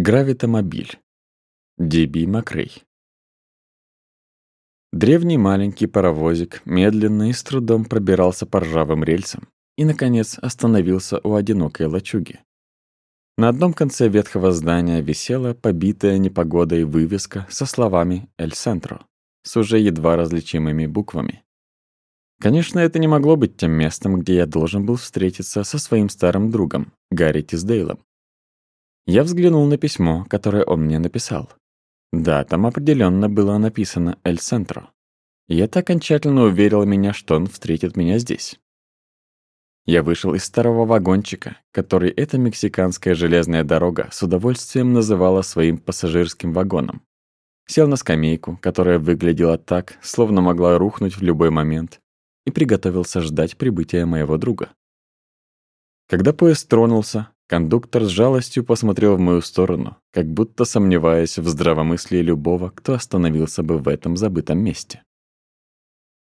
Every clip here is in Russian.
Гравитомобиль. Деби Макрей. Древний маленький паровозик медленно и с трудом пробирался по ржавым рельсам и, наконец, остановился у одинокой лачуги. На одном конце ветхого здания висела побитая непогодой вывеска со словами «Эль Сентро» с уже едва различимыми буквами. Конечно, это не могло быть тем местом, где я должен был встретиться со своим старым другом, Гарри Тиздейлом, я взглянул на письмо, которое он мне написал. Да, там определенно было написано «Эль Центро». И это окончательно уверило меня, что он встретит меня здесь. Я вышел из старого вагончика, который эта мексиканская железная дорога с удовольствием называла своим пассажирским вагоном. Сел на скамейку, которая выглядела так, словно могла рухнуть в любой момент, и приготовился ждать прибытия моего друга. Когда поезд тронулся, Кондуктор с жалостью посмотрел в мою сторону, как будто сомневаясь в здравомыслии любого, кто остановился бы в этом забытом месте.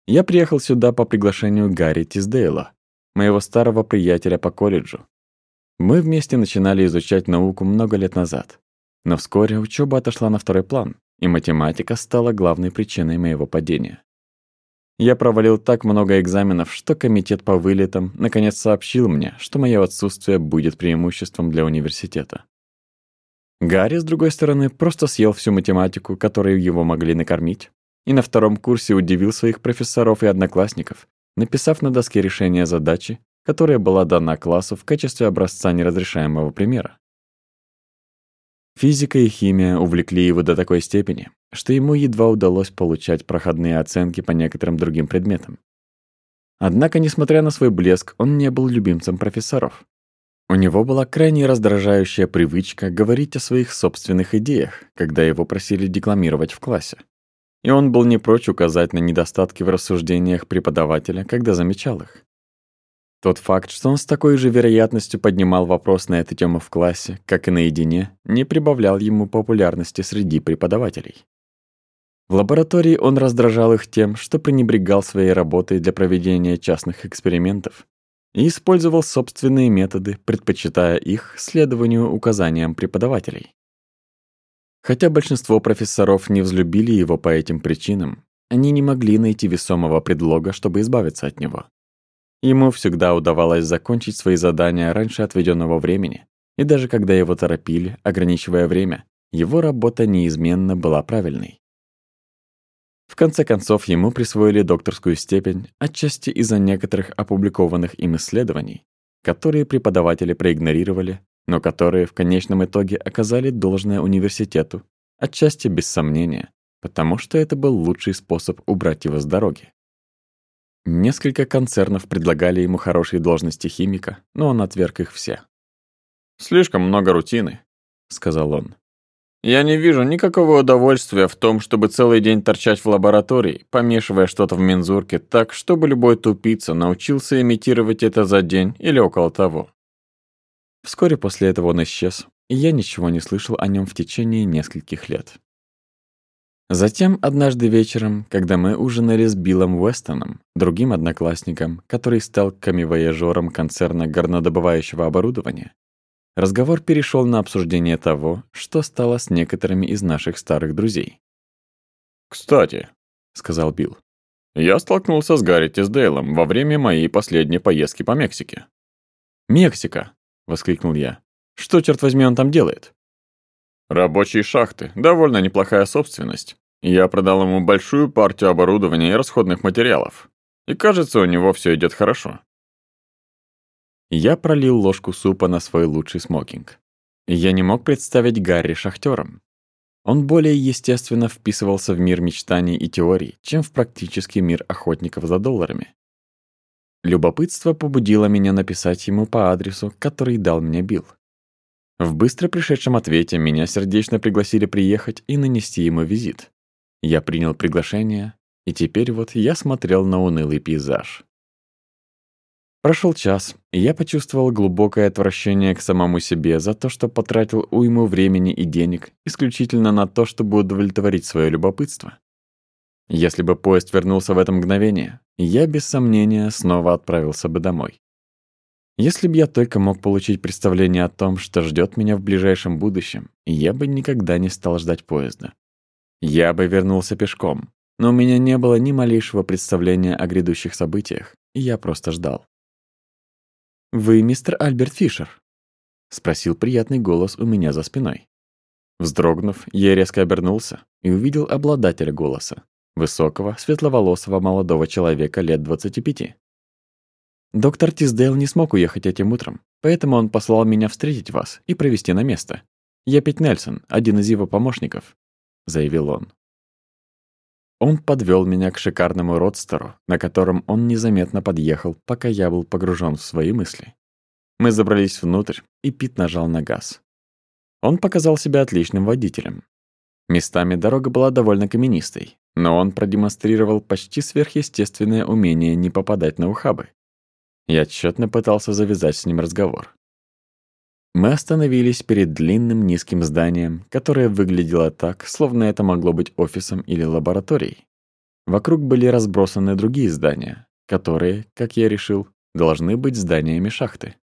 Я приехал сюда по приглашению Гарри Тиздейла, моего старого приятеля по колледжу. Мы вместе начинали изучать науку много лет назад, но вскоре учеба отошла на второй план, и математика стала главной причиной моего падения. Я провалил так много экзаменов, что комитет по вылетам наконец сообщил мне, что мое отсутствие будет преимуществом для университета. Гарри, с другой стороны, просто съел всю математику, которую его могли накормить, и на втором курсе удивил своих профессоров и одноклассников, написав на доске решение задачи, которая была дана классу в качестве образца неразрешаемого примера. Физика и химия увлекли его до такой степени, что ему едва удалось получать проходные оценки по некоторым другим предметам. Однако, несмотря на свой блеск, он не был любимцем профессоров. У него была крайне раздражающая привычка говорить о своих собственных идеях, когда его просили декламировать в классе. И он был не прочь указать на недостатки в рассуждениях преподавателя, когда замечал их. Тот факт, что он с такой же вероятностью поднимал вопрос на эту тему в классе, как и наедине, не прибавлял ему популярности среди преподавателей. В лаборатории он раздражал их тем, что пренебрегал своей работой для проведения частных экспериментов и использовал собственные методы, предпочитая их следованию указаниям преподавателей. Хотя большинство профессоров не взлюбили его по этим причинам, они не могли найти весомого предлога, чтобы избавиться от него. Ему всегда удавалось закончить свои задания раньше отведенного времени. И даже когда его торопили, ограничивая время, его работа неизменно была правильной. В конце концов, ему присвоили докторскую степень отчасти из-за некоторых опубликованных им исследований, которые преподаватели проигнорировали, но которые в конечном итоге оказали должное университету, отчасти без сомнения, потому что это был лучший способ убрать его с дороги. Несколько концернов предлагали ему хорошие должности химика, но он отверг их все. «Слишком много рутины», — сказал он. «Я не вижу никакого удовольствия в том, чтобы целый день торчать в лаборатории, помешивая что-то в мензурке так, чтобы любой тупица научился имитировать это за день или около того». Вскоре после этого он исчез, и я ничего не слышал о нем в течение нескольких лет. Затем однажды вечером, когда мы ужинали с Биллом Уэстоном, другим одноклассником, который стал камевояжером концерна горнодобывающего оборудования, разговор перешел на обсуждение того, что стало с некоторыми из наших старых друзей. «Кстати», — сказал Билл, — «я столкнулся с Гарри Тисдейлом во время моей последней поездки по Мексике». «Мексика!» — воскликнул я. «Что, черт возьми, он там делает?» Рабочие шахты. Довольно неплохая собственность. Я продал ему большую партию оборудования и расходных материалов. И кажется, у него все идет хорошо. Я пролил ложку супа на свой лучший смокинг. Я не мог представить Гарри шахтером. Он более естественно вписывался в мир мечтаний и теорий, чем в практический мир охотников за долларами. Любопытство побудило меня написать ему по адресу, который дал мне Билл. В быстро пришедшем ответе меня сердечно пригласили приехать и нанести ему визит. Я принял приглашение, и теперь вот я смотрел на унылый пейзаж. Прошел час, и я почувствовал глубокое отвращение к самому себе за то, что потратил уйму времени и денег исключительно на то, чтобы удовлетворить свое любопытство. Если бы поезд вернулся в это мгновение, я без сомнения снова отправился бы домой. Если бы я только мог получить представление о том, что ждет меня в ближайшем будущем, я бы никогда не стал ждать поезда. Я бы вернулся пешком, но у меня не было ни малейшего представления о грядущих событиях, и я просто ждал. «Вы мистер Альберт Фишер?» — спросил приятный голос у меня за спиной. Вздрогнув, я резко обернулся и увидел обладателя голоса, высокого, светловолосого молодого человека лет 25. Доктор Тиздейл не смог уехать этим утром, поэтому он послал меня встретить вас и провести на место. Я Пит Нельсон, один из его помощников», — заявил он. Он подвел меня к шикарному родстеру, на котором он незаметно подъехал, пока я был погружен в свои мысли. Мы забрались внутрь, и Пит нажал на газ. Он показал себя отличным водителем. Местами дорога была довольно каменистой, но он продемонстрировал почти сверхъестественное умение не попадать на ухабы, я тщетно пытался завязать с ним разговор. Мы остановились перед длинным низким зданием, которое выглядело так, словно это могло быть офисом или лабораторией. Вокруг были разбросаны другие здания, которые, как я решил, должны быть зданиями шахты.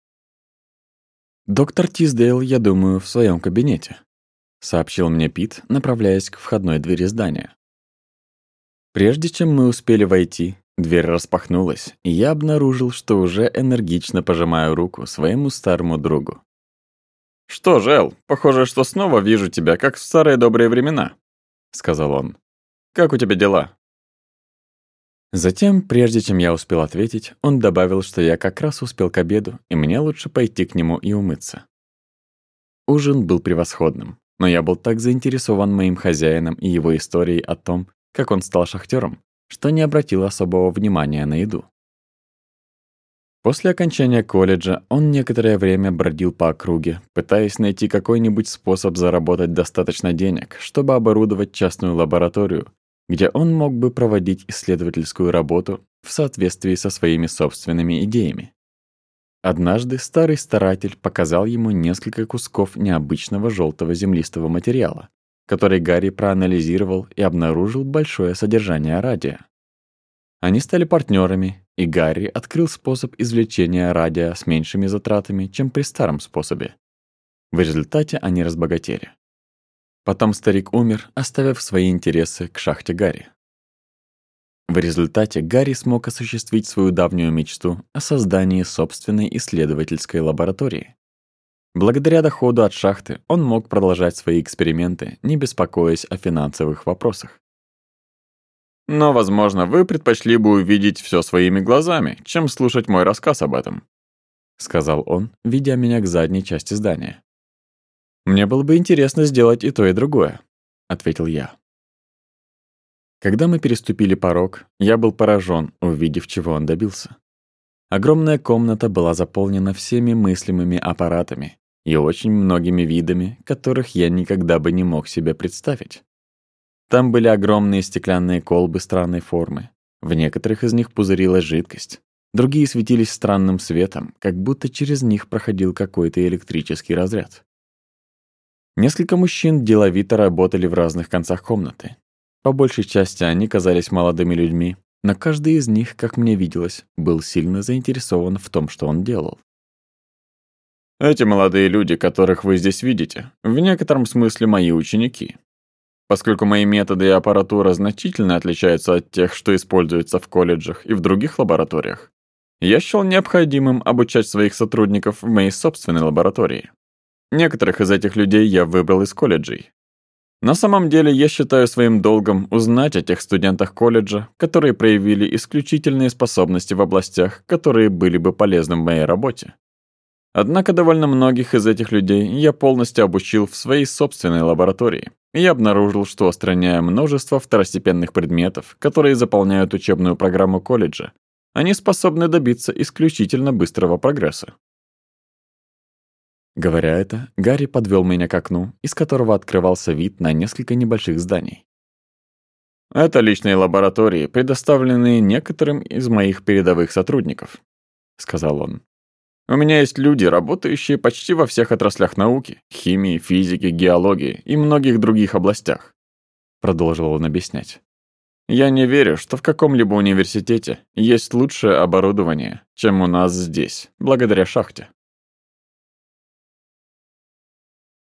«Доктор Тиздейл, я думаю, в своем кабинете», — сообщил мне Пит, направляясь к входной двери здания. Прежде чем мы успели войти, Дверь распахнулась, и я обнаружил, что уже энергично пожимаю руку своему старому другу. «Что ж, Эл, похоже, что снова вижу тебя, как в старые добрые времена», — сказал он. «Как у тебя дела?» Затем, прежде чем я успел ответить, он добавил, что я как раз успел к обеду, и мне лучше пойти к нему и умыться. Ужин был превосходным, но я был так заинтересован моим хозяином и его историей о том, как он стал шахтером, что не обратил особого внимания на еду. После окончания колледжа он некоторое время бродил по округе, пытаясь найти какой-нибудь способ заработать достаточно денег, чтобы оборудовать частную лабораторию, где он мог бы проводить исследовательскую работу в соответствии со своими собственными идеями. Однажды старый старатель показал ему несколько кусков необычного желтого землистого материала, который Гарри проанализировал и обнаружил большое содержание радия. Они стали партнерами, и Гарри открыл способ извлечения радия с меньшими затратами, чем при старом способе. В результате они разбогатели. Потом старик умер, оставив свои интересы к шахте Гарри. В результате Гарри смог осуществить свою давнюю мечту о создании собственной исследовательской лаборатории. Благодаря доходу от шахты он мог продолжать свои эксперименты, не беспокоясь о финансовых вопросах. Но, возможно, вы предпочли бы увидеть все своими глазами, чем слушать мой рассказ об этом», — сказал он, ведя меня к задней части здания. «Мне было бы интересно сделать и то, и другое», — ответил я. Когда мы переступили порог, я был поражен, увидев, чего он добился. Огромная комната была заполнена всеми мыслимыми аппаратами, и очень многими видами, которых я никогда бы не мог себе представить. Там были огромные стеклянные колбы странной формы. В некоторых из них пузырилась жидкость. Другие светились странным светом, как будто через них проходил какой-то электрический разряд. Несколько мужчин деловито работали в разных концах комнаты. По большей части они казались молодыми людьми, но каждый из них, как мне виделось, был сильно заинтересован в том, что он делал. Эти молодые люди, которых вы здесь видите, в некотором смысле мои ученики. Поскольку мои методы и аппаратура значительно отличаются от тех, что используются в колледжах и в других лабораториях, я счел необходимым обучать своих сотрудников в моей собственной лаборатории. Некоторых из этих людей я выбрал из колледжей. На самом деле я считаю своим долгом узнать о тех студентах колледжа, которые проявили исключительные способности в областях, которые были бы полезны в моей работе, Однако довольно многих из этих людей я полностью обучил в своей собственной лаборатории. Я обнаружил, что устраняя множество второстепенных предметов, которые заполняют учебную программу колледжа, они способны добиться исключительно быстрого прогресса. Говоря это, Гарри подвел меня к окну, из которого открывался вид на несколько небольших зданий. Это личные лаборатории, предоставленные некоторым из моих передовых сотрудников, сказал он. У меня есть люди, работающие почти во всех отраслях науки — химии, физики, геологии и многих других областях», — продолжил он объяснять. «Я не верю, что в каком-либо университете есть лучшее оборудование, чем у нас здесь, благодаря шахте.